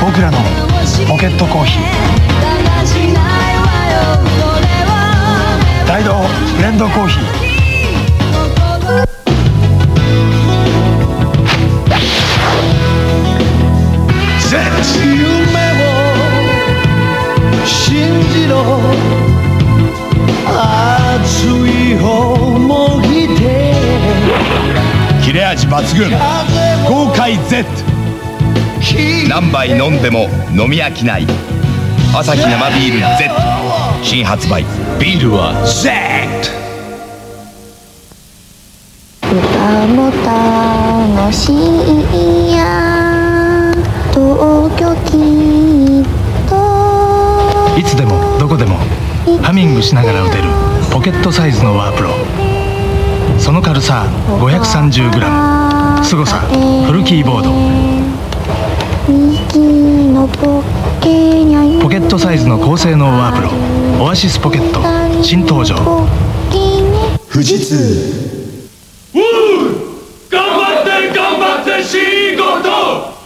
僕らのポケットコーヒー。大道ブレンドコーヒー。夢を信じろ。熱い思いで。切れ味抜群。豪快 Z 何杯飲んでも飲み飽きない。アサヒ生ビール Z 新発売。ビールは Z 歌も楽しいや東京きっと。いつでもどこでもハミングしながら打てるポケットサイズのワープロ。その軽さ 530g すごさフルキーボードポッケにゃポケットサイズの高性能ワープロオアシスポケット新登場。富士通。頑張って頑張って仕事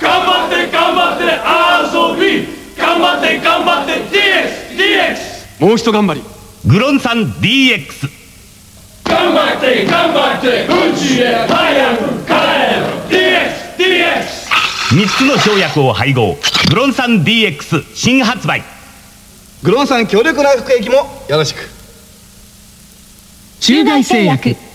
頑張って頑張って遊び頑張って頑張って DXDX もう一頑張り。グロン酸 DX 頑張って頑張って宇宙へ早く。帰る DXDX 3つの生薬を配合。グロン酸 DX 新発売。グロンさん強力な服役もよろしく。中外製薬